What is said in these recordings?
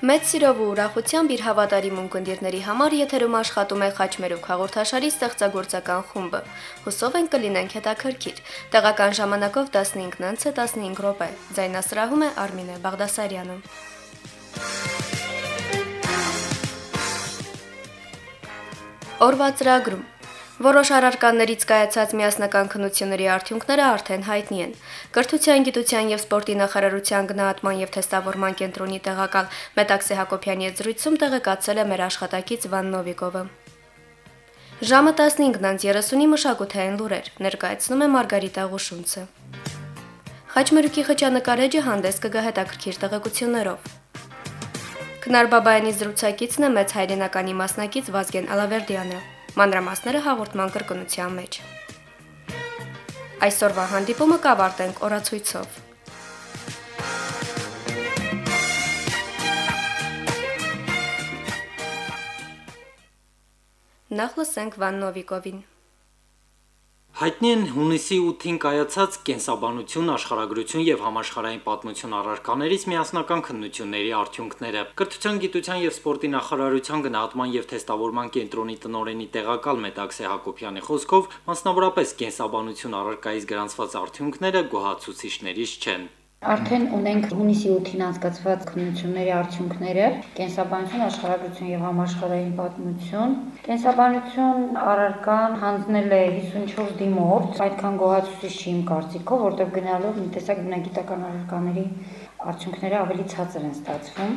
Մեծ սիրով ու ուրախությամբ իր հավատարիմ ունկնդիրների համար եթերում աշխատում է Խաչմերուկ հաղորդաշարի ստեղծագործական խումբը։ Հուսով ենք կլինենք հետաքրքիր։ Տեղական ժամանակով 15-ը 15 րոպե։ Ձայնասրահում է Արմինե Բաղդասարյանը։ Օրվա ծրագրում Որոշ առարկաներից կայացած միասնական քննությունների արդյունքները արդեն հայտնի են։ Կրթության, գիտության եւ սպորտի նախարարության գնահատման եւ թեստավորման կենտրոնի տեղակալ Մետաքսե Հակոբյանի հետ զրույցում տեղեկացել է մեր աշխատակից Վան Նովիկովը։ Ժամը 15:30-ի մշակութային լուրեր ներկայացնում է Մարգարիտա Ղուշունցը։ Խաչմերուկի խճանկարեջը հանդես կգա հետաքրքիր տեղեկություններով։ Քնար Բաբայանի զրուցակիցն է մեծ հայրենականի մասնակից Վազգեն Ալավերդյանը։ Մանրամասները հաղորդման կրկնության մեջ։ Այսօրվա հանդիպումը կավարտենք օրացույցով։ Նախ լսենք Վան Նովիկովին։ Հայտնի են հունիսի 8-ին կայացած կենսաբանություն, աշխարհագրություն եւ համաշխարհային պատմություն առարկաներից միասնական քննությունների արդյունքները։ Կրթության, գիտության եւ սպորտի նախարարության գնահատման եւ թեստավորման կենտրոնի տնօրենի տեղակալ Մետաքսե Հակոբյանի խոսքով, մասնավորապես կենսաբանություն առարկայից գրանցված արդյունքները գոհացուցիչներից չեն։ Արդեն ունենք հունիսի 8-ին անցկացված քննությունների արդյունքները՝ կենսաբանություն, աշխարհագրություն եւ համաշխարհային պատմություն։ Կենսաբանություն առարկան հանձնել է 54 դիմորդ, այդքան գոհացուցիչ չի իմ կարծիքով, որտեղ գնալով մի տեսակ բնագիտական առարկաների արդյունքները ավելի ցածր են ստացվում։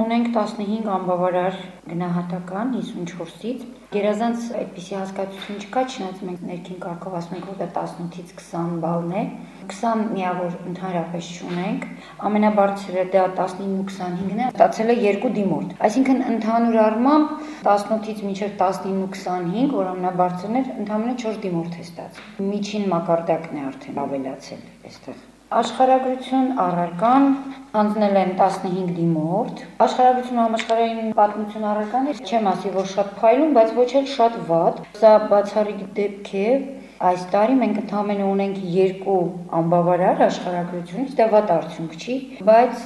Ունենք 15 անբավարար գնահատական 54-ից։ Գերազանց այդպիսի հասկացություն չկա, չնայած մենք ներքին կարգով ասում ենք, որ դա 18-ից 20 բալն է։ 20 միավոր ընդհանրապես չունենք։ Ամենաբարձրը դա 19 ու 25-ն է, ստացել է երկու դիմորդ։ Այսինքն ընդհանուր առմամբ 18-ից մինչև 19 ու 25, որ ամենաբարձրն էր, ընդհանրապես 4 դիմորդ է ստացել։ Միջին մակարդակն է արդեն ավելացել այստեղ։ Աշխարհագրություն առարկան հանձնել են 15 դիմորդ։ Աշխարհագրություն համաշխարհային պատմություն առարկանը չեմ ասի, որ շատ փայլուն, բայց ոչ էլ շատ վատ։ Սա բացառիկ դեպք է, Այս տարի մենք ընդհանրապես ունենք երկու անբավարար աշխարհագրությունից, դա վատ արդյունք չի, բայց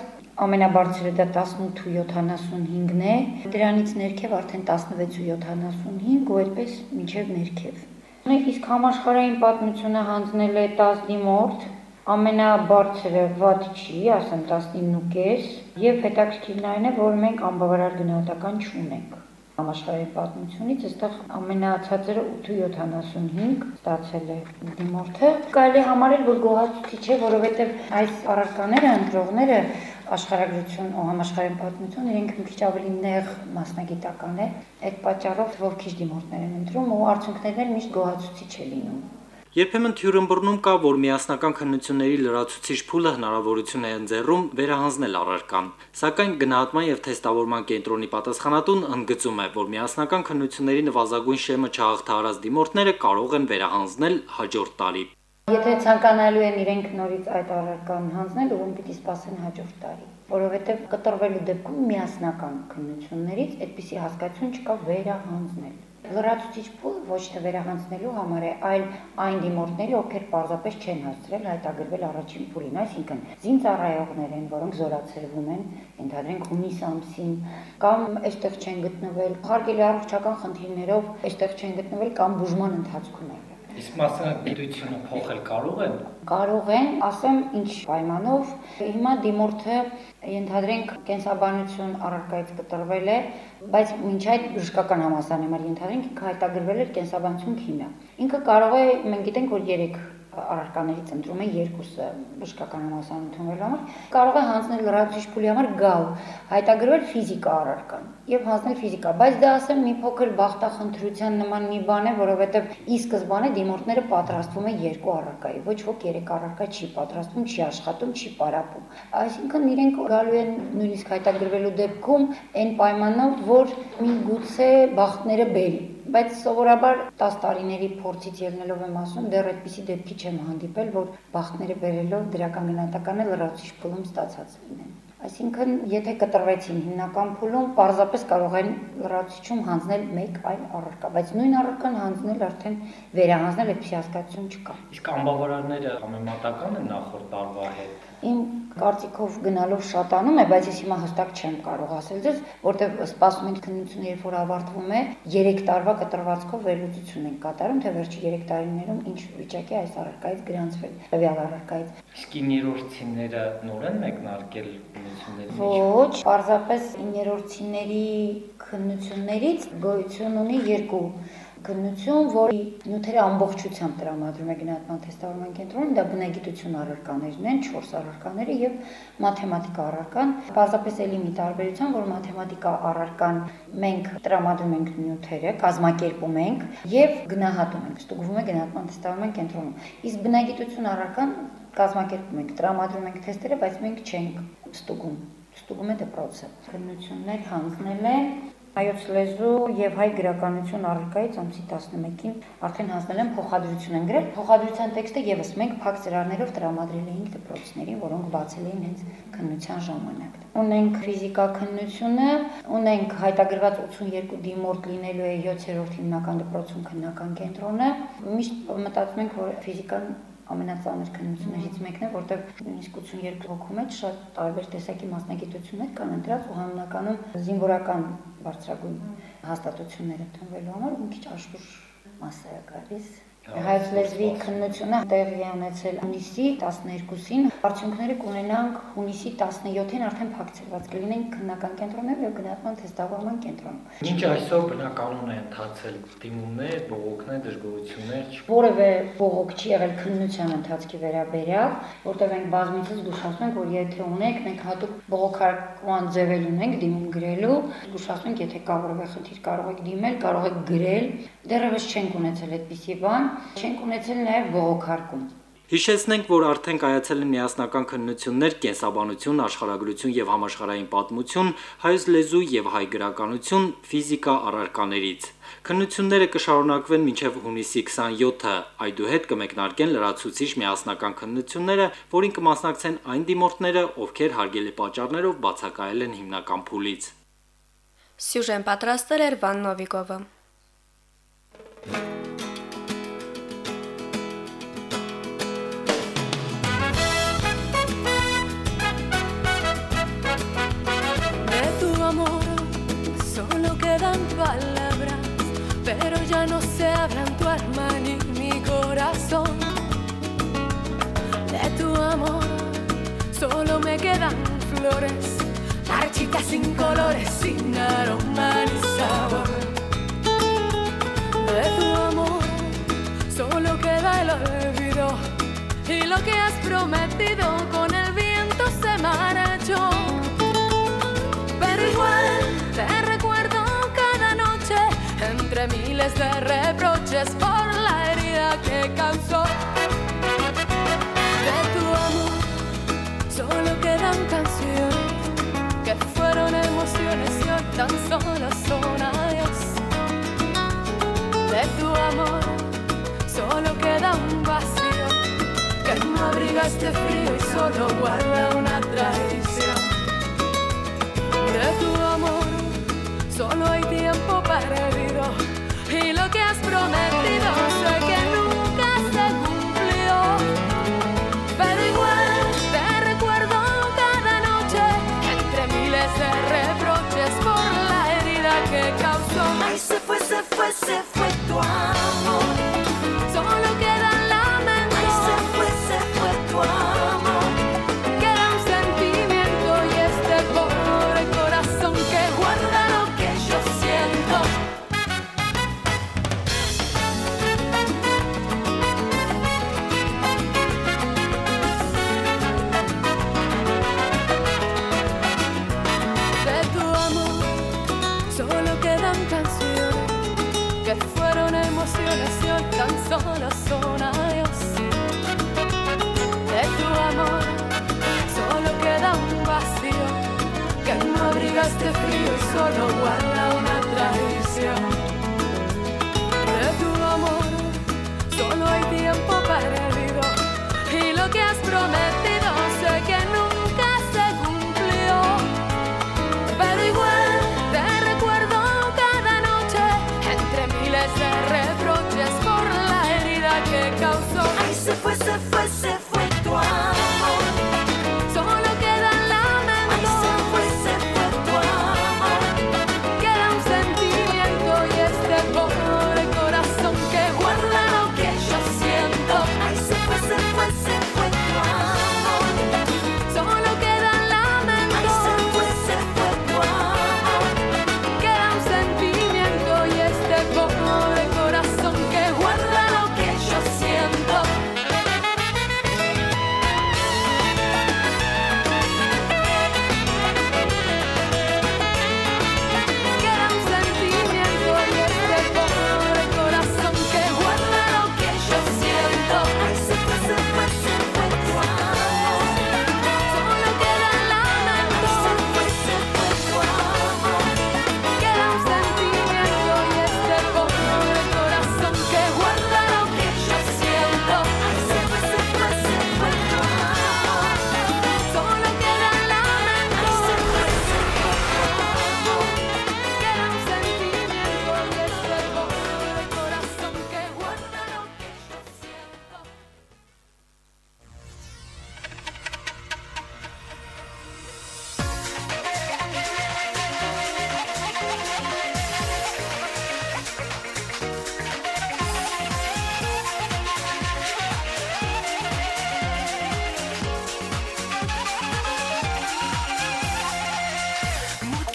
ամենաբարձրը դա 18.75-ն է, դրանից ներքև արդեն 16.75 ու այդպես մինչև ներքև։ Իսկ համաշխարհային պատմությունը հանձնել է 10 դիմորդ, ամենաբարձրը վատ չի, ասեմ 19.5 եւ հետաքրքիրն այն է, որ մենք անբավարար գնահատական չունենք համաշխարհային պատմությունից, այստեղ ամենացածերը 8.75 ստացել է դիմորդը։ Կարելի համարել, որ գոհացուցիչ է, որովհետև այս առարկաները, ընտրողները աշխարհագրություն ու համաշխարհային պատմություն իրենք մի քիչ ավելի նեղ մասնագիտական է։ Այդ պատճառով որ քիչ դիմորդներ են ընտրում ու արդյունքներն միշտ գոհացուցիչ է լինում։ Երբեմն թյուրըմբռնում կա, որ միասնական քննությունների լրացուցիչ փուլը հնարավորություն է ընձեռում վերահանձնել առարկան, սակայն գնահատման եւ թեստավորման կենտրոնի պատասխանատուն ընդգծում է, որ միասնական քննությունների նվազագույն շեմը չհաղթահարած դիմորդները կարող են վերահանձնել հաջորդ տարի։ Եթե ցանկանալու են իրենք նորից այդ առարկան հանձնել, ուրեմն պիտի սպասեն հաջորդ տարի, որովհետև կտրվելու դեպքում միասնական քննություններից այդպիսի հասկացություն չկա վերահանձնել լրացուցիչ փուլ ոչ թե վերահանձնելու համար է, այլ այն դիմորդների, ովքեր պարզապես չեն հասցրել հայտագրվել առաջին փուլին, այսինքն զինծառայողներ են, որոնք զորացրվում են, ընդհանրենք հունիս ամսին, կամ այստեղ չեն գտնվել, հարգելի առողջական խնդիրներով այստեղ չեն գտնվել կամ բուժման ընթացքում են Իսկ մասնագիտությունը փոխել կարող են։ Կարող են, ասեմ, ինչ պայմանով։ Հիմա դիմորդը ենթադրենք կենսաբանություն առարկայից կտրվել է, բայց մինչ այդ բժշկական համասարանի համար ինքը հայտագրվել էր կենսաբանություն քիմիա։ Ինքը կարող է, մենք գիտենք, որ 3 առարկաներից ընտրում է երկուսը բժշկական ընդունելու համար, կարող է հանձնել լրացուցիչ փուլի համար գալ, հայտագրվել ֆիզիկա առարկան եւ հանձնել ֆիզիկա, բայց դա ասեմ մի փոքր բախտախնդրության նման մի բան է, որովհետեւ ի սկզբանե դիմորդները պատրաստվում են երկու առարկայի, ոչ ոք երեք առարկա չի պատրաստվում, չի աշխատում, չի պարապում։ Այսինքն իրենք գալու են նույնիսկ հայտագրվելու դեպքում այն պայմանով, որ մի գուցե բախտները բերի բայց սովորաբար 10 տարիների փորձից ելնելով եմ ասում, դեռ այդպիսի դեպքի չեմ հանդիպել, որ բախտները բերելով դրական գնահատականը լրացուցիչ փուլում ստացած լինեն։ Այսինքն, եթե կտրվեցին հիմնական փուլում, պարզապես կարող են լրացուցիչում հանձնել մեկ այլ առարկա, բայց նույն առարկան հանձնել արդեն վերահանձնել այդպիսի հասկացություն չկա։ Իսկ անբավարարները համեմատական են նախորդ տարվա հետ։ Իմ կարծիքով գնալով շատանում է, բայց ես հիմա հստակ չեմ կարող ասել ձեզ, որտեղ սպասում են քննությունը, երբ որ ավարտվում է, 3 տարվա կտրվածքով վերլուծություն են կատարում, թե վերջի 3 տարիներում ինչ վիճակի այս առարկայից գրանցվել, տվյալ առարկայից։ Իսկ 9-րդինները նոր են մեկնարկել քննությունների։ Ոչ, պարզապես 9-րդինների քննություններից գոյություն ունի երկու գնություն, որի նյութերը ամբողջությամբ տրամադրում է գնահատման թեստավորման կենտրոնում, դա բնագիտություն առարկաներն են, 4 առարկաները եւ մաթեմատիկա առարկան։ Պարզապես ելի մի տարբերություն, որ մաթեմատիկա առարկան մենք տրամադրում ենք նյութերը, կազմակերպում ենք եւ գնահատում ենք, ստուգվում է գնահատման թեստավորման կենտրոնում։ Իսկ բնագիտություն առարկան կազմակերպում ենք, տրամադրում ենք թեստերը, բայց մենք չենք ստուգում ստուգում է դպրոցը։ Քննություններ հանձնել են Հայոց լեզու եւ հայ գրականություն առարկայից ամսի 11-ին արդեն հանձնել են փոխադրություն են գրել։ Փոխադրության տեքստը եւս մենք փակ ծրարներով տրամադրել էինք դպրոցներին, որոնք բացել էին հենց քննության ժամանակ։ Ունենք ֆիզիկա քննությունը, ունենք հայտագրված 82 դիմորդ լինելու է 7-րդ հիմնական դպրոցում քննական կենտրոնը։ Միշտ մտածում ենք, որ ֆիզիկան ամենածանր քննություններից մեկն է, որտեղ նույնիսկ 82 հոգու մեջ շատ տարբեր տեսակի մասնագիտություններ կան ընտրած ու համնականում զինվորական բարձրագույն հաստատությունները տնվելու համար ու մի քիչ աշխուժ մասը է գալիս Հայոց լեզվի քննությունը տեղի է ունեցել հունիսի 12-ին, արդյունքները կունենանք հունիսի 17-ին արդեն փակցված կլինեն քննական կենտրոններ եւ գնահատման թեստավորման կենտրոնում։ Ինչ այսօր բնականon է ընթացել դիմումներ, բողոքներ, դժգոհություններ։ Որևէ բողոք չի եղել քննության ընթացքի վերաբերյալ, որտեղ ենք բազմիցս զգուշացնում ենք, որ եթե ունենք, մենք հատուկ բողոքարկման ձևեր ունենք դիմում գրելու, զգուշացնում ենք, եթե կա որևէ խնդիր, կարող եք դիմել, կարող եք գրել։ Դեռևս չենք ունեցել այդպիսի բան, Չենք ունեցել նաև բողոքարկում։ Հիշեցնենք, որ արդեն կայացել են միասնական քննություններ կենսաբանություն, աշխարհագրություն եւ համաշխարհային պատմություն, հայոց լեզու եւ հայ գրականություն, ֆիզիկա առարկաներից։ Քննությունները կշարունակվեն մինչև հունիսի 27-ը, այդուհետ կմեկնարկեն լրացուցիչ միասնական քննությունները, որին կմասնակցեն այն դիմորդները, ովքեր հարգելի պատճառներով բացակայել են հիմնական փուլից։ Սյուժեն պատրաստել էր Վան Նովիկովը։ palabras, pero ya no se hablan tu alma ni mi corazón. De tu amor solo me quedan flores, marchitas sin colores, sin aroma ni sabor. De tu amor solo queda el olvido y lo que has prometido con el viento se marchó. Pero igual miles de reproches por la herida que causó. De tu amor solo quedan canciones que fueron emociones y hoy tan solo son adiós. De tu amor solo queda un vacío que no abriga este frío y solo guarda una traición. De tu amor solo hay lo que has prometido solo son adiós. De tu amor solo queda un vacío que no abriga este frío y solo guarda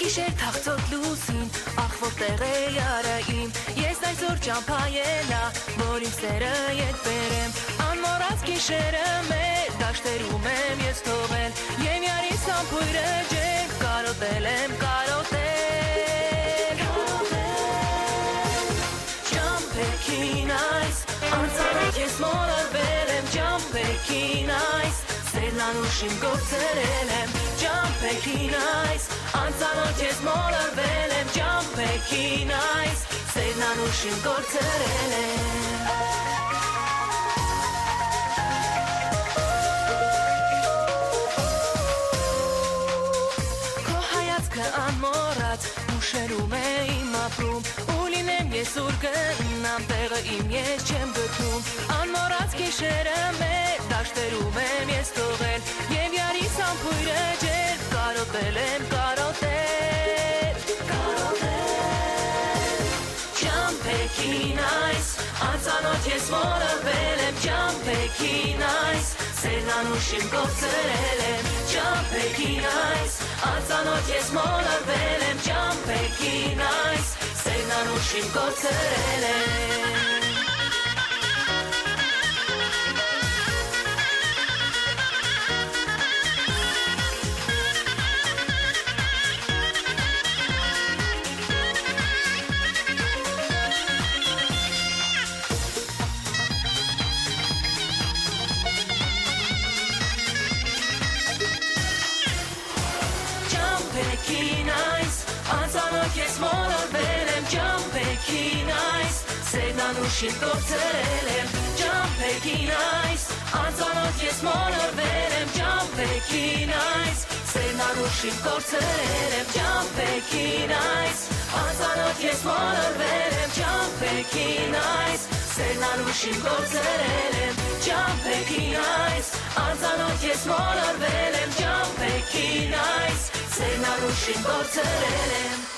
գիշեր թաղցոտ լուսին, ախ որտեղ է յարը իմ Ես այսօր ճամփայելա, որ իմ սերը ետ բերեմ Անմոռաց գիշերը մեր, դաշտերում եմ ես թողել Եվ յարիս ամփույրը ջեր, կարոտել եմ, կարոտել Ճամփեքին այս, անցանակ ես մոլորվել եմ Ճամփեքին այս, սերնանուշ իմ գործերել եմ Ճամփեքին այս, անցանոց ես մոլորվել եմ Ճամփեքին այս, սերնանուշ իմ գործերել եմ Քո ուշերում է իմ ապրում ու լինեմ ես ուր գնամ տեղը իմ ես չեմ գտնում անմոռաց գիշերը մեր դաշտերում եմ ես թողել եւ յարիս ամփույրը ջեր կարոտել եմ կարոտել Ճամփեքին այս անցանոց ես մորվել եմ ճամփեքին այս Սերնանուշ իմ գործերել եմ ճամփեքին այս անցանոց ես մորվել եմ ճամփեքին այս Սերնանուշ իմ գործերել եմ Սերնանուշին գործերել եմ ճամփեքին այս անցանոց ես մորվել եմ ճամփեքին այս Սերնանուշին գործերել եմ ճամփեքին այս անցանոց ես մորվել եմ ճամփեքին այս Սերնանուշին գործերել եմ ճամփեքին այս անցանոց ես մորվել եմ ճամփեքին այս Սերնանուշին գործերել եմ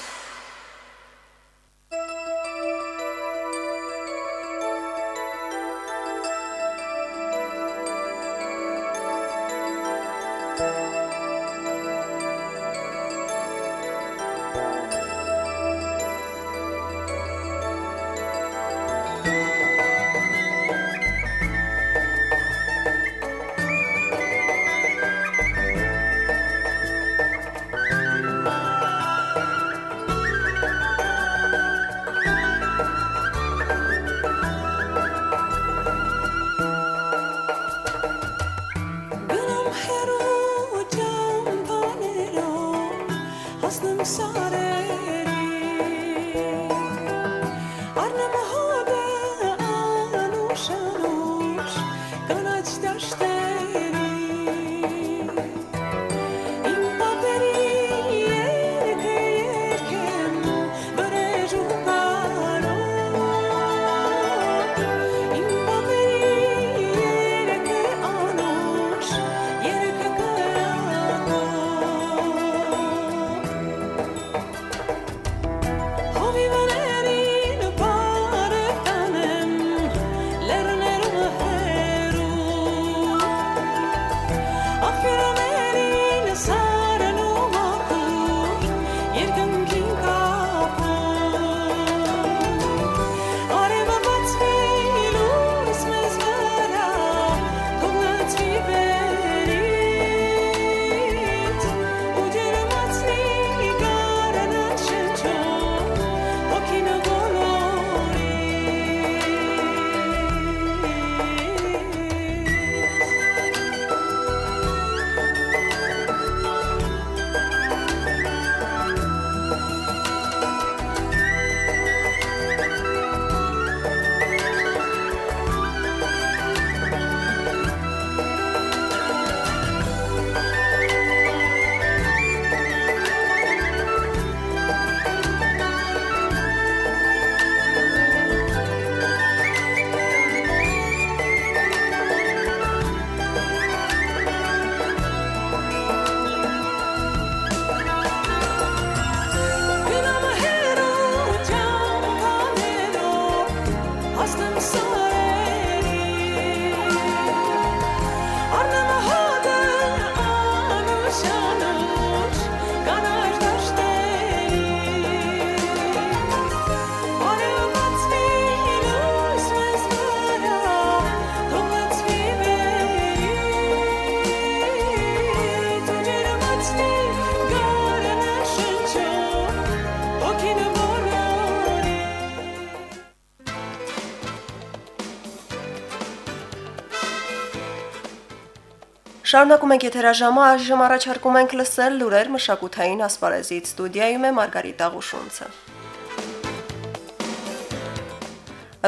Շարունակում ենք եթերաժամը, այժմ առաջարկում ենք լսել լուրեր մշակութային ասպարեզից։ Ստուդիայում է Մարգարիտ Աղուշունցը։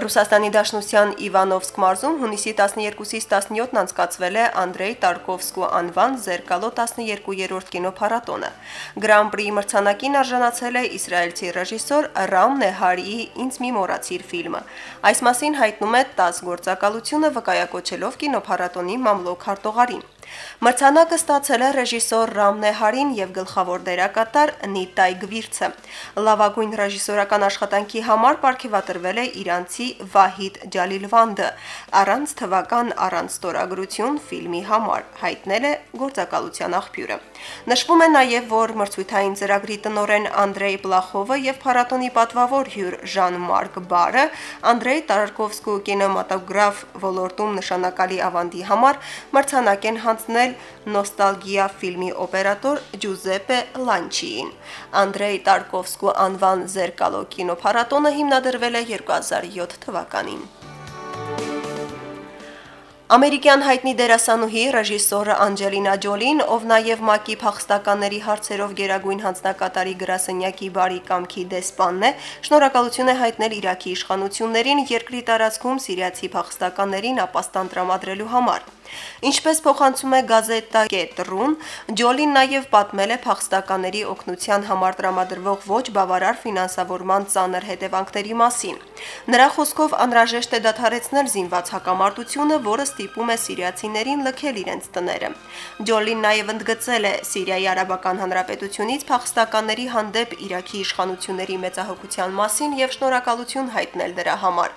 Ռուսաստանի Դաշնության Իվանովսկ մարզում հունիսի 12-ից 17-ն անցկացվել է Անդրեյ Տարկովսկու անվան Զերկալո 12-րդ կինոփառատոնը։ Գրան պրի մրցանակին արժանացել է իսրայելցի ռեժիսոր Ռամ Նեհարիի «Ինձ մի մոռացիր» ֆիլմը։ Այս մասին հայտնում է 10 գործակալությունը վկայակոչելով կինոփառատոնի մամլոք հարտողարին։ Մրցանակը ստացել է ռեժիսոր Ռամ Նեհարին եւ գլխավոր դերակատար Նիտայ Գվիրցը։ Լավագույն ռեժիսորական աշխատանքի համար ապարգևատրվել է իրանցի Վահիդ Ջալիլվանդը, առանց թվական առանց ստորագրություն ֆիլմի համար, հայտնել է գործակալության աղբյուրը։ Նշվում է նաև, որ մրցույթային ծրագրի տնորեն Անդրեյ Պլախովը եւ փառատոնի պատվավոր հյուր Ժան-Մարկ Բարը Անդրեյ Տարարկովսկու կինեմատոգրաֆ ոլորտում նշանակալի ավանդի համար մրցանակ են հանձնել Նոստալգիա ֆիլմի օպերատոր Ջուզեպե Լանչիին։ Անդրեյ Տարկովսկու անվան Զերկալո կինոփառատոնը հիմնադրվել է 2007 թվականին։ Ամերիկյան հայտնի դերասանուհի ռեժիսորը Անջելինա Ջոլին, ով նաև ՄԱԿ-ի փախստականների հարցերով Գերագույն հանձնակատարի գրասենյակի բարի կամքի դեսպանն է, շնորհակալություն է հայտնել Իրաքի իշխանություններին երկրի տարածքում սիրիացի փախստականներին ապաստան տրամադրելու համար։ Ինչպես փոխանցում է Գազետա.ru-ն, Ջոլին նաև պատմել է փախստականների օգնության համար տրամադրվող ոչ բավարար ֆինանսավորման ծանր հետևանքների մասին։ Նրա խոսքով անհրաժեշտ է դադարեցնել զինված հակամարտությունը, որը ստիպում է սիրիացիներին լքել իրենց տները։ Ջոլին նաև ընդգծել է Սիրիայի Արաբական Հանրապետությունից փախստականների հանդեպ Իրաքի իշխանությունների մեծահոգության մասին եւ շնորհակալություն հայտնել դրա համար։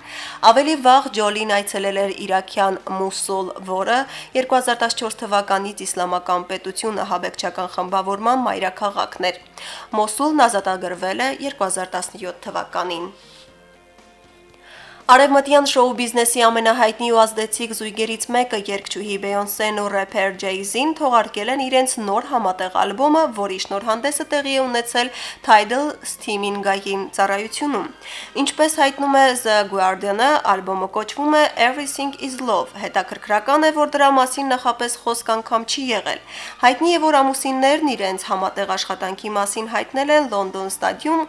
Ավելի վաղ Ջոլին այցելել էր Իրաքյան Մուսուլ, որը 2014 թվականից իսլամական պետությունը հաբեկչական խմբավորման մայրաքաղաքն էր։ Մոսուլն ազատագրվել է 2017 թվականին։ Արևմտյան շոու բիզնեսի ամենահայտնի ու ազդեցիկ զույգերից մեկը երգչուհի Բեյոնսեն ու рэփեր Ջեյզին թողարկել են իրենց նոր համատեղ ալբոմը, որի շնորհանդեսը տեղի է ունեցել Tidal Streaming-ային ծառայությունում։ Ինչպես հայտնում է The Guardian-ը, ալբոմը կոչվում է Everything is Love։ Հետաքրքրական է, որ դրա մասին նախապես խոսք անգամ չի եղել։ Հայտնի է, որ ամուսիններն իրենց համատեղ աշխատանքի մասին հայտնել են London Stadium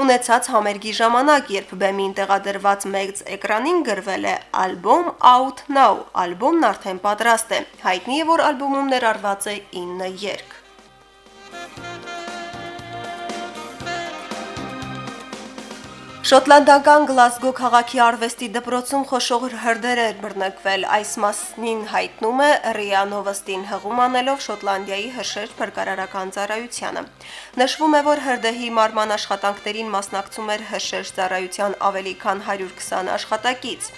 ունեցած համերգի ժամանակ, երբ բեմին տեղադրված մեծ էկրանին գրվել է «Album Out Now», ալբոմն արդեն պատրաստ է։ Հայտնի է, որ ալբոմում ներառված է 9 երգ։ Շոտլանդական Գլազգո քաղաքի արվեստի դպրոցում խոշոր հրդեր էր բռնկվել։ Այս մասնին հայտնում է Ռիա Նովոստին հղում անելով Շոտլանդիայի հրշեջ փրկարարական ծառայությանը։ Նշվում է, որ հրդեհի մարման աշխատանքներին մասնակցում էր հրշեջ ծառայության ավելի քան 120 աշխատակից։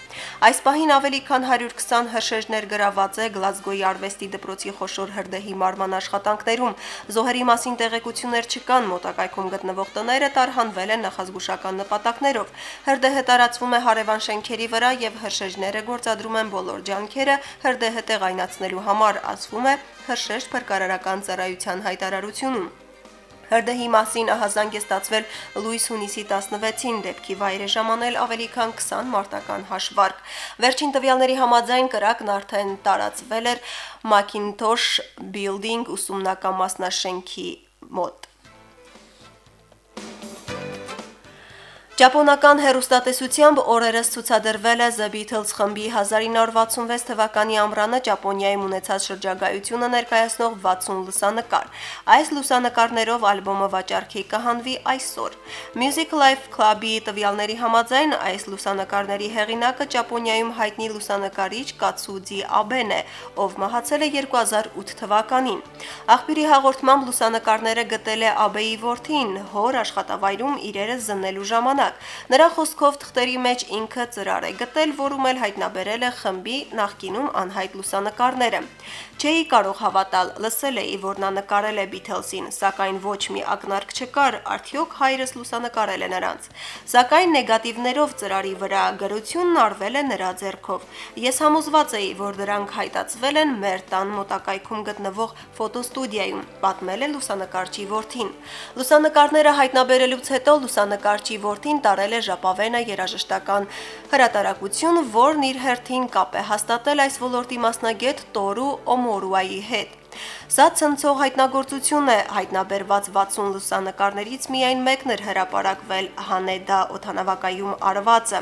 Այս պահին ավելի քան 120 հրշեջներ գրաված է Գլազգոյի արվեստի դպրոցի խոշոր հրդեհի մարման աշխատանքներում։ Զոհերի մասին տեղեկություններ չկան, մոտակայքում գտնվող տները տարհանվել են նախազգուշական նպատակ նպատակներով։ Հրդեհը տարածվում է հարևան շենքերի վրա եւ հրշեջները գործադրում են բոլոր ջանքերը հրդեհը տեղայնացնելու համար, ասվում է հրշեջ փրկարարական ծառայության հայտարարությունում։ Հրդեհի մասին ահազանգ է ստացվել լույս հունիսի 16-ին դեպքի վայր է ժամանել ավելի քան 20 մարտական հաշվարկ։ Վերջին տվյալների համաձայն կրակն արդեն տարածվել էր Macintosh Building ուսումնական մասնաշենքի մոտ։ Ճապոնական հերոստատեսությամբ օրերս ցուցադրվել է The Beatles խմբի 1966 թվականի ամռանը Ճապոնիայում ունեցած շրջագայությունը ներկայացնող 60 լուսանկար։ Այս լուսանկարներով ալբոմը վաճառքի կհանվի այսօր։ Music Life Club-ի տվյալների համաձայն այս լուսանկարների հեղինակը Ճապոնիայում հայտնի լուսանկարիչ Կացուձի Աբեն է, ով մահացել է 2008 թվականին։ Աղբյուրի հաղորդմամբ լուսանկարները գտել է Աբեի որդին, հոր աշխատավայրում իրերը զննելու ժամանակ ժամանակ։ Նրա խոսքով թղթերի մեջ ինքը ծրար է գտել, որում էլ հայտնաբերել է խմբի նախկինում անհայտ լուսանկարները։ Չէի կարող հավատալ, լսել էի, որ նա նկարել է Beatles-ին, սակայն ոչ մի ակնարկ չկար, արդյոք հայրս լուսանկարել է նրանց։ Սակայն նեգատիվներով ծրարի վրա գրությունն արվել է նրա ձեռքով։ Ես համոզված էի, որ դրանք հայտացվել են մեր տան մոտակայքում գտնվող ֆոտոստուդիայում, պատմել է լուսանկարչի որդին։ Լուսանկարները հայտնաբերելուց հետո լուսանկարչի որդին Արցախին տարել է ժապավենը երաժշտական հրատարակություն, որն իր հերթին կապ է հաստատել այս ոլորտի մասնագետ Տորու Օմորուայի հետ։ Սա ցնցող հայտնագործություն է, հայտնաբերված 60 լուսանկարներից միայն մեկն էր հրապարակվել Հանեդա օթանավակայում արվածը։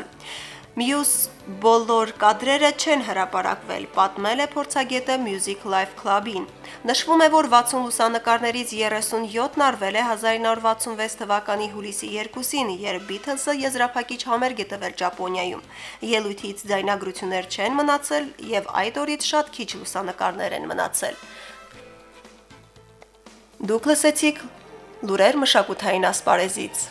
Մյուս բոլոր կադրերը չեն հրապարակվել, պատմել է փորձագետը Music Life Club-ին։ Նշվում է, որ 60 լուսանկարներից 37-ն արվել է 1966 թվականի հուլիսի 2-ին, երբ Beatles-ը եզրափակիչ համերգ է տվել Ճապոնիայում։ Ելույթից ձայնագրություններ չեն մնացել եւ այդ օրից շատ քիչ լուսանկարներ են մնացել։ Դուք լսեցիք լուրեր մշակութային ասպարեզից։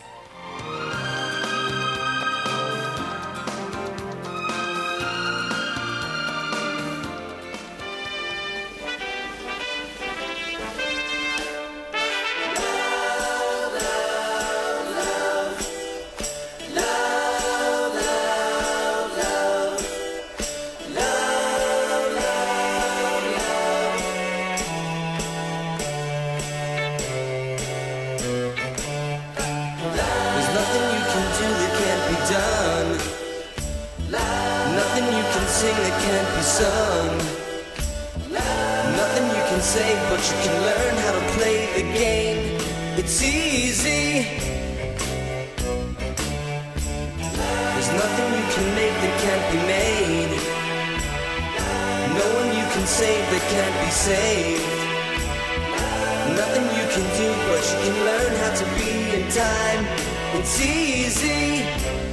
sing that can't be sung. Nothing you can say, but you can learn how to play the game. It's easy. There's nothing you can make that can't be made. No one you can save that can't be saved. Nothing you can do, but you can learn how to be in time. It's easy.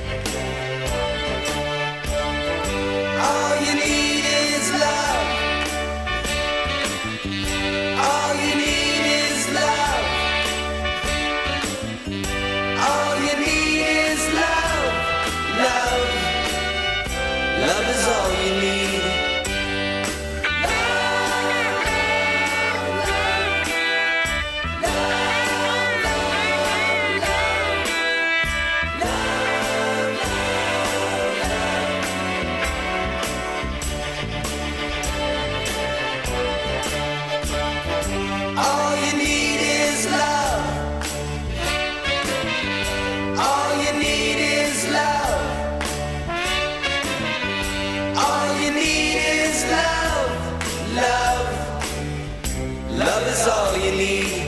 Is all you need.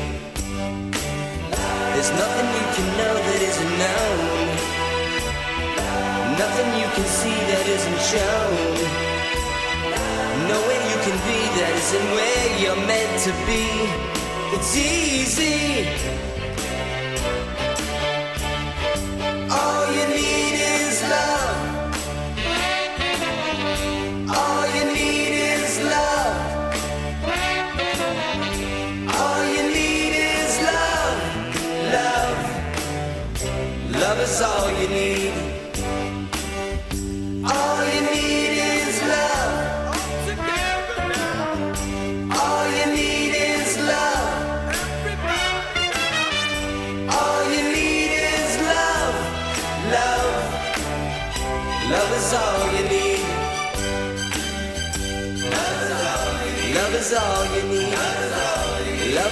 There's nothing you can know that isn't known. Nothing you can see that isn't shown. No way you can be that isn't where you're meant to be. It's easy. All you need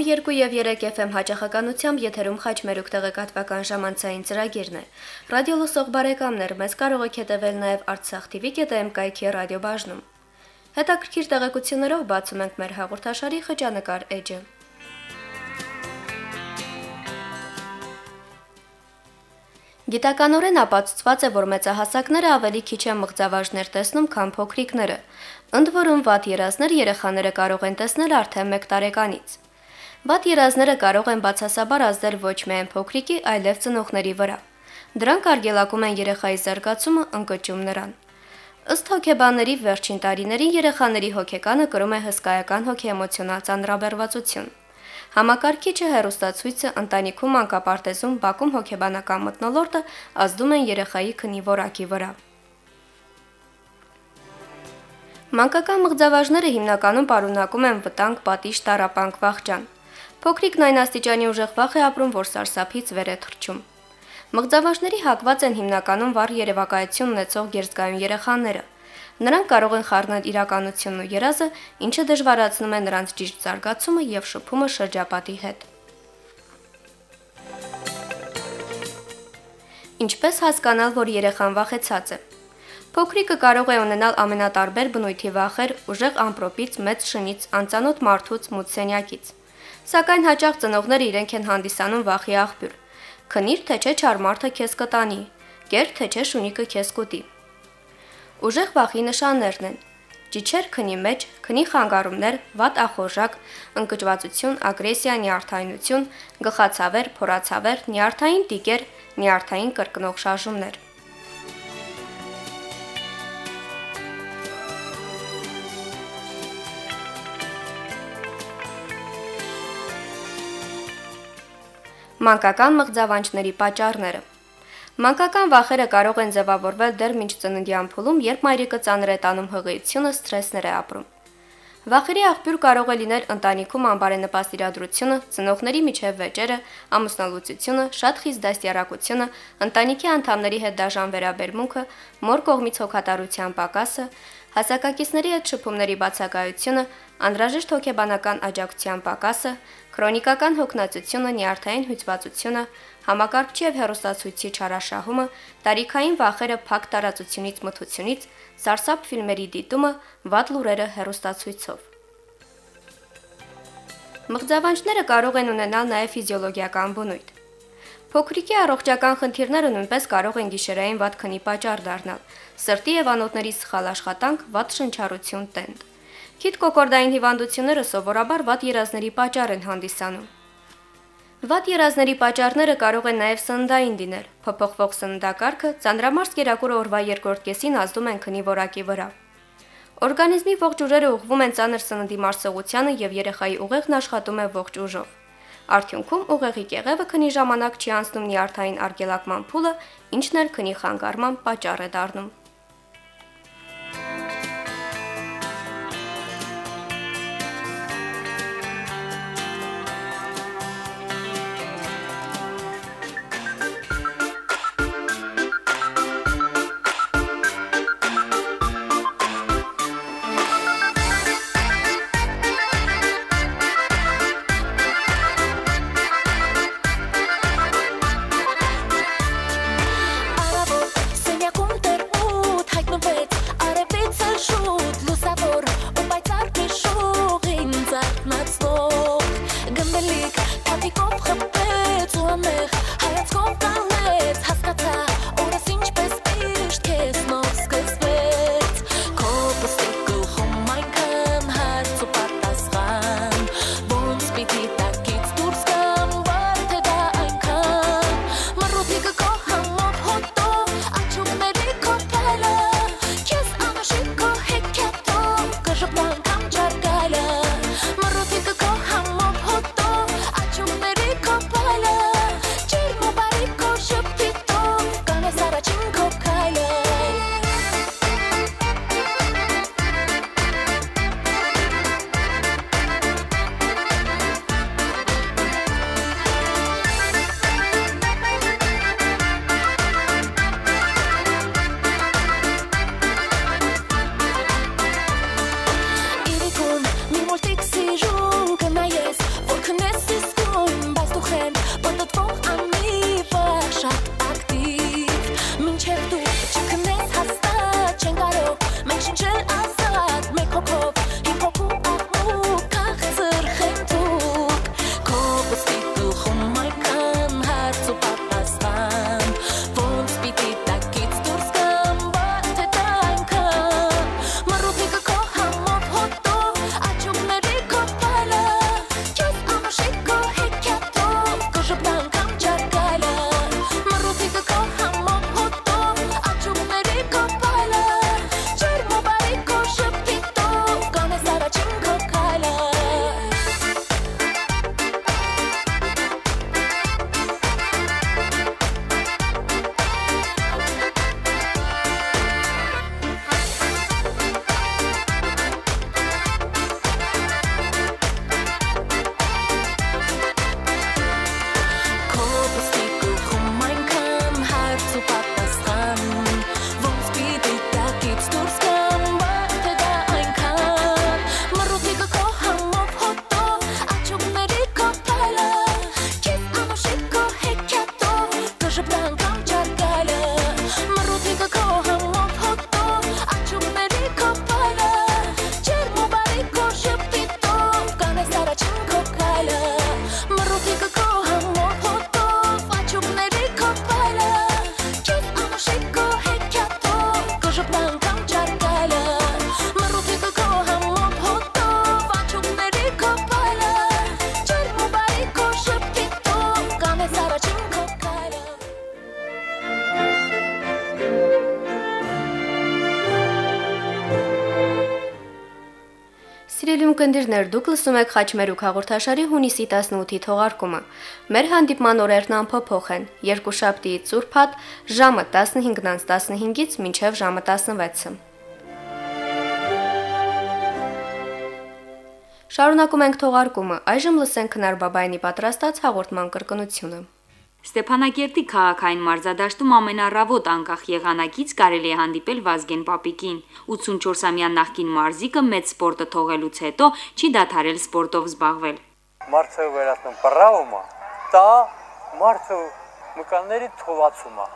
2 եւ 3 FM հաճախականությամբ եթերում խաչմերուկ տեղեկատվական ժամանցային ծրագիրն է։ Ռադիո լսող բարեկամներ, մեզ կարող եք հետևել նաեւ TV-ը կայքի ռադիոբաժնում։ Հետաքրքիր տեղեկություններով բացում ենք մեր հաղորդաշարի խճանկար էջը։ Գիտականորեն ապացուցված է, որ մեծահասակները ավելի քիչ են մղձավաժներ տեսնում, քան փոքրիկները։ Ընդ որում վատ երազներ երեխաները կարող են տեսնել արդեն 1 տարեկանից։ Վատ երազները կարող են բացասաբար ազդել ոչ միայն փոքրիկի, այլև ծնողների վրա։ Դրանք արգելակում են երեխայի զարգացումը, ընկճում նրան։ Ըստ հոգեբանների վերջին տարիներին երեխաների հոգեկանը կրում է հսկայական հոգեեմոցիոնալ ծանրաբեռվածություն։ Համակարգիչը հերոստացույցը ընտանիքում անկապարտեզում Բաքում հոգեբանական մտնոլորտը ազդում են երեխայի քնի որակի վրա։ Մանկական մղձավաժները հիմնականում պարունակում են վտանգ, պատիժ, տարապանք, վախճան։ Փոքրիկն այն աստիճանի ուժեղ վախ է ապրում, որ սարսափից վեր է թռչում։ Մղձավաժների հակված են հիմնականում վառ երևակայություն ունեցող գերզգայուն երեխաները։ Նրանք կարող են խառնել իրականությունն ու երազը, ինչը դժվարացնում է նրանց ճիշտ զարգացումը եւ շփումը շրջապատի հետ։ Ինչպես հասկանալ, որ երեխան վախեցած է։ Փոքրիկը կարող է ունենալ ամենատարբեր բնույթի վախեր՝ ուժեղ ամպրոպից, մեծ շնից, անծանոթ մարդուց, մութ սենյակից։ Սակայն հաճախ ծնողները իրենք են հանդիսանում վախի աղբյուր։ Քնիր, թե չէ չար մարդը քեզ կտանի, գեր, թե չէ շունիկը քեզ կուտի։ Ուժեղ վախի նշաններն են. ճիչեր քնի մեջ, քնի խանգարումներ, վատ ախորժակ, ընկճվածություն, ագրեսիա, նյարդայնություն, գլխացավեր, փորացավեր, նյարդային տիկեր, նյարդային կրկնող շարժումներ։ Մանկական մղձավանջների պատճառները Մանկական վախերը կարող են ձևավորվել դեռ մինչ ծննդյան փուլում, երբ մայրիկը ծանր է տանում հղիությունը, սթրեսներ է ապրում։ Վախերի աղբյուր կարող է լինել ընտանիքում անբարենպաստ իրադրությունը, ծնողների միջև վեճերը, ամուսնալուծությունը, շատ խիստ դաստիարակությունը, ընտանիքի անդամների հետ դաժան վերաբերմունքը, մոր կողմից հոգատարության պակասը, հասակակիցների հետ շփումների բացակայությունը, անհրաժեշտ հոգեբանական աջակցության պակասը, քրոնիկական հոգնածությունը, նյարդային հույծվածությունը, համակարգչի եւ հերոստացույցի չարաշահումը, տարիքային վախերը փակ տարածությունից մթությունից, սարսափ ֆիլմերի դիտումը, վատ լուրերը հերոստացույցով։ Մղձավանջները կարող են ունենալ նաև ֆիզիոլոգիական բնույթ։ Փոքրիկի առողջական խնդիրները նույնպես կարող են գիշերային վատ քնի պատճառ դառնալ։ Սրտի եւ անոթների սխալ աշխատանք, վատ շնչառություն տենդ։ Քիթ կոկորդային հիվանդությունները սովորաբար վատ երազների պատճառ են հանդիսանում։ Վատ երազների պատճառները կարող են նաև սննդային լինել։ Փոփոխվող սննդակարգը ծանրամարս կերակուրը օրվա երկրորդ կեսին ազդում են քնի որակի վրա։ Օրգանիզմի ողջ ուժերը ուղղվում են ծանր սննդի մարսողությանը եւ երեխայի ուղեղն աշխատում է ողջ ուժով։ Արդյունքում ուղեղի կեղևը քնի ժամանակ չի անցնում նյարդային արգելակման փուլը, ինչն էլ քնի խանգարման պատճառ է դառնում։ Սիրելի ունկնդիրներ, դուք լսում եք Խաչմերուկ հաղորդաշարի հունիսի 18-ի թողարկումը։ Մեր հանդիպման օրերն անփոփոխ են՝ երկուշաբթիից Սուրբաթ ժամը 15-ից 15-ից մինչև ժամը 16-ը։ Շարունակում ենք թողարկումը։ Այժմ լսենք Քնար Բաբայանի պատրաստած հաղորդման կրկնությունը։ Ստեփանակերտի քաղաքային մարզադաշտում ամենառավոտ անկախ եղանակից կարելի է հանդիպել Վազգեն Պապիկին։ 84-ամյա նախկին մարզիկը մեծ սպորտը թողելուց հետո չի դադարել սպորտով զբաղվել։ Մարդը վերածնում պրավումա, դա մարդը մկանների թողացումա։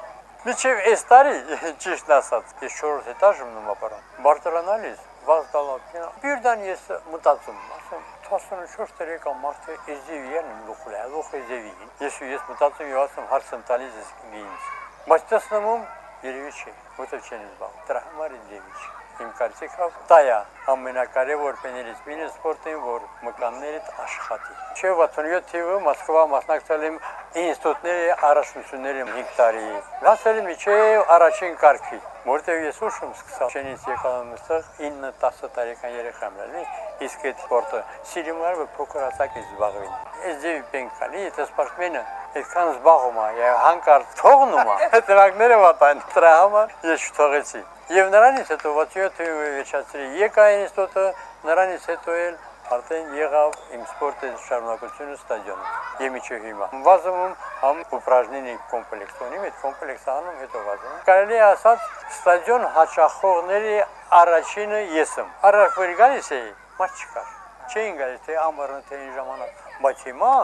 Միջև այս տարի, ճիշտ ասած, ես 4 էտաժում նոմա պարան։ Բարտրանալիս վաղ դալակին։ Բիրդան ես մտածում, ասեմ, 14 տարեկան մարդը էզևիան լուխլա, լուխ էզևին։ Ես ես մտածում եմ, ասեմ, հարցն տալիս ես ինձ։ Բայց տեսնում երևի չի, որտեղ չեն զբաղվում։ Դրա համար էզևի չի իմ կարծիքով դա է ամենակարևոր բաներից մինը սպորտին, որ մկանները աշխատի։ Չէ 67 թիվը Մոսկվա մասնակցել եմ ինստիտուտների առաջնությունների 5 տարի։ Հասել եմ միջև առաջին կարգի, որտեղ ես ուշում սկսա։ Շենից եկալ եմ այստեղ 9-10 տարեկան երեխա եմ լալի, իսկ այդ սպորտը սիրում եմ փոքր հասակից զբաղվին։ Այս ձևի բենկալի, դա սպորտմենը այդքան զբաղում է, եւ հանկարծ թողնում է։ Տրակները վատան, դրա համար ես չթողեցի։ Եվ նրանից հետո 67-ը վերջացրի եկային ինստիտուտը, նրանից հետո էլ արդեն եղավ իմ սպորտի շարունակությունը ստադիոնում։ Եմ միջի հիմա։ Վազում համ ուպրաժնինի կոմպլեքս ունի, այդ կոմպլեքսը անում հետո վազում։ Կարելի ասած ստադիոն հաճախողների առաջինը ես եմ։ Առաջ գալիս էի, մարդ չկար։ Չէին գալիս թե ամառն թե ժամանակ, բայց հիմա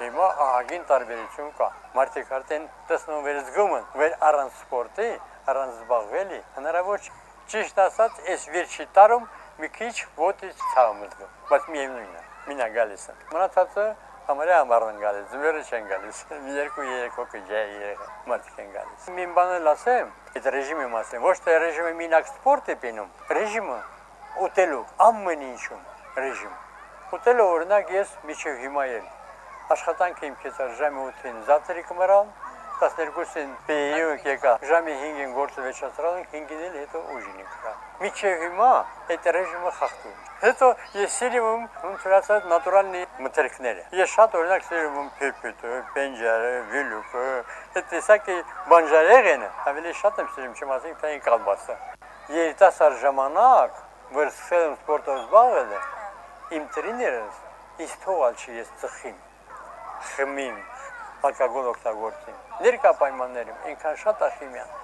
Հիմա ահագին տարբերություն կա։ Մարդիկ արդեն տեսնում վերզգում են, վեր առանց սպորտի, առանց զբաղվելի, հնարավոր չի։ Ճիշտ ասած, այս վերջի տարում մի քիչ ոտից ցավում զգում, բայց միևնույնն է։ Մինա գալիս է։ Մնացածը համարյա ամառն գալիս, ձմեռը չեն գալիս։ Մի երկու երեք հոգի ջայ մարդիկ են գալիս։ Մին բանը լասեմ, այդ ռեժիմի մասին, ոչ թե ռեժիմը մինակ սպորտ է պինում, ռեժիմը ուտելու ամեն ինչում ռեժիմ։ Ուտելու օրինակ ես միջև հիմա եմ աշխատանքը իմ կեցար ժամի 8-ին զատրի կմրալ, 12-ին պեյում եկա, ժամի 5-ին գործը ենք, 5-ին էլ հետո ուժին ենք կա։ Միջև հիմա այդ ռեժիմը խախտում։ Հետո ես սիրում ունցրացած նատուրալնի մթերքները։ Ես շատ օրինակ սիրում եմ փեփետը, պենջարը, վիլուկը, այդ տեսակի բանջարեղենը, ավելի շատ եմ սիրում, չեմ ասենք թե կալբասը։ Երիտասարդ ժամանակ, որ սկսել եմ սպորտով զբաղվել, իմ տրիներս ինձ թողալ չի ես ծխին խմին, ալկոգոլ օգտագործին։ Ներկա պայմաններում այնքան շատ ախիմիան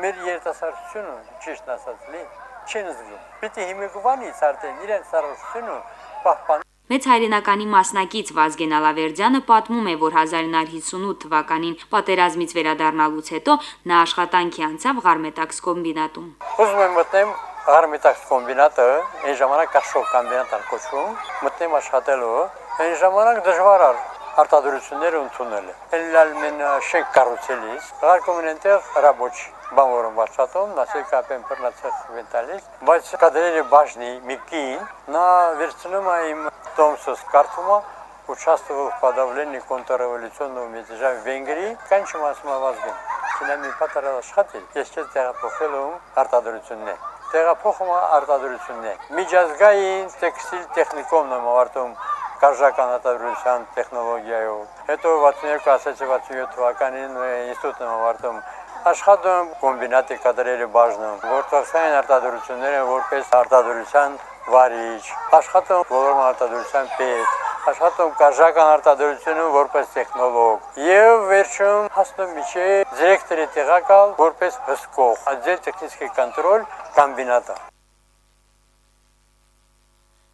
մեր երիտասարդությունը ճիշտ ասած լի չեն զգում։ Պիտի հիմիկվանից արդեն իրենց առողջությունը պահպան Մեծ հայրենականի մասնակից Վազգեն Ալավերդյանը պատմում է, որ 1958 թվականին պատերազմից վերադառնալուց հետո նա աշխատանքի անցավ Ղարմետաքս կոմբինատում։ Ուզում եմ մտնեմ Ղարմետաքս կոմբինատը, այն ժամանակ կաշով կոմբինատ ալ կոչվում, մտնեմ աշխատելու, այն ժամանակ դժվար էր արտադրությունները ընդունել է։ Էլլալմեն շենք կառուցելիս, ղարկում են այնտեղ ռաբոչ բանվորում վարչատում, նասեկապեն պրնացեղ վենտալիս, բայց կադրերի բաժնի մի կին, նա վերցնում է իմ տոմսս կարդումը, участвовал в подавлении контрреволюционного мятежа в Венгрии, կանչում ասում ավազգին։ Չնամի պատարալ աշխատել, ես չես տեղափոխել ում արտադրություններ։ Տեղափոխումը արտադրություններ։ Միջազգային տեքստիլ տեխնիկոմն եմ ավարտում կարժական արտադրության տեխնոլոգիայով։ Հետո 62 ասեցի 67 թվականին ինստիտուտն ավարտում աշխատում կոմբինատի կադրերի բաժնում, որտեղային արտադրությունները որպես արտադրության վարիչ, աշխատում ոլորտ արտադրության պետ, աշխատում կարժական արտադրությունը որպես տեխնոլոգ եւ վերջում հասնում միջի դիրեկտորի տեղակալ որպես հսկող, աջել տեխնիկի կոնտրոլ կոմբինատա։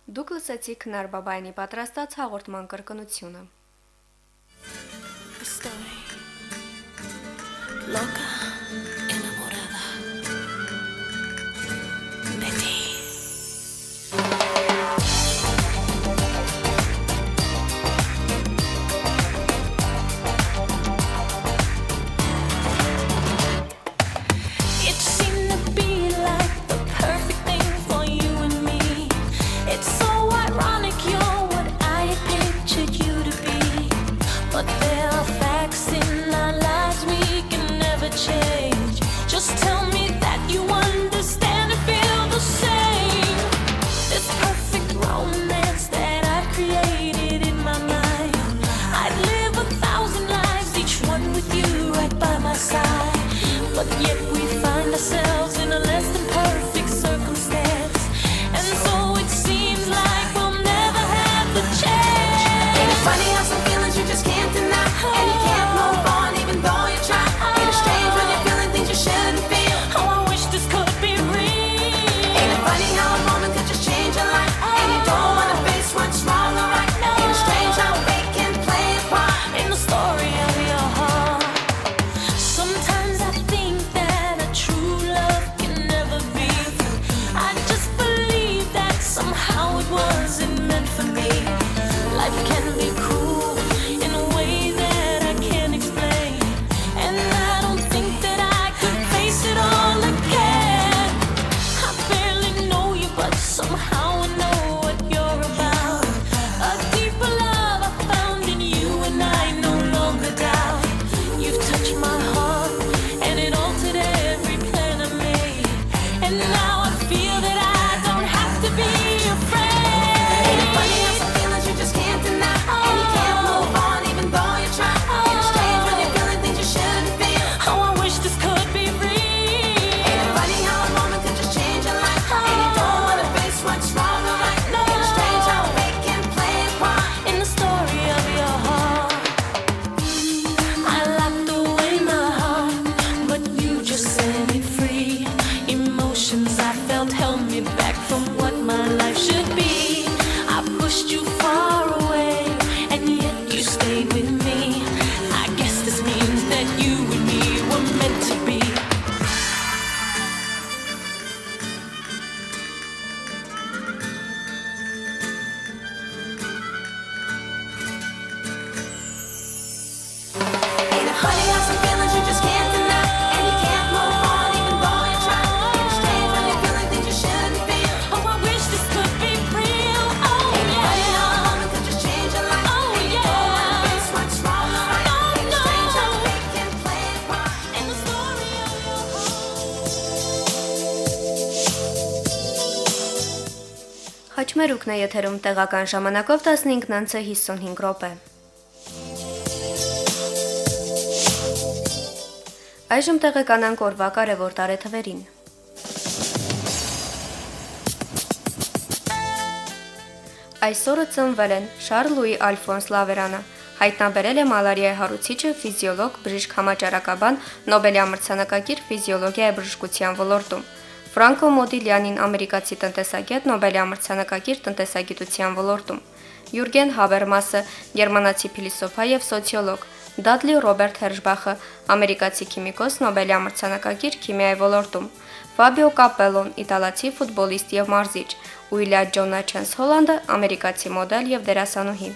Դուք լսեցիք Քնար Բաբայանի պատրաստած հաղորդման կրկնությունը։ Loca, wasn't meant for me. հաղորդումն է եթերում տեղական ժամանակով 15:55 րոպե։ Այժմ տեղեկանանք օրվա կարևոր տարեթվերին։ Այսօրը ծնվել են Շարլ Լուի Ալֆոնս Լավերանը, հայտնաբերել է մալարիայի հարուցիչը ֆիզիոլոգ, բժիշկ համաճարակաբան, Նոբելի ամրցանակակիր ֆիզիոլոգիայի բժշկության ոլորտում։ Ֆրանկո Մոդիլյանին ամերիկացի տնտեսագետ Նոբելի ամրցանակագիր տնտեսագիտության ոլորտում, Յուրգեն Հաբերմասը գերմանացի փիլիսոփա եւ սոցիոլոգ, Դադլի Ռոբերտ Հերշբախը, ամերիկացի քիմիկոս, Նոբելի ամրցանակագիր քիմիայի ոլորտում, Ֆաբիո Կապելոն, իտալացի ֆուտբոլիստ եւ մարզիչ, Ուիլյա Ջոնաչենս Հոլանդը, ամերիկացի մոդել եւ դերասանուհի։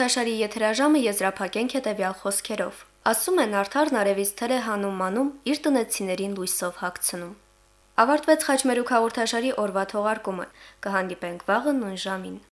հաղորդաշարի եթերաժամը եզրափակենք հետևյալ խոսքերով։ Ասում են արդարն արևից թել է հանում մանում իր տնեցիներին լույսով հագցնում։ Ավարտվեց Խաչմերուկ հաղորդաշարի օրվա թողարկումը։ Կհանդիպենք վաղը նույն ժամին։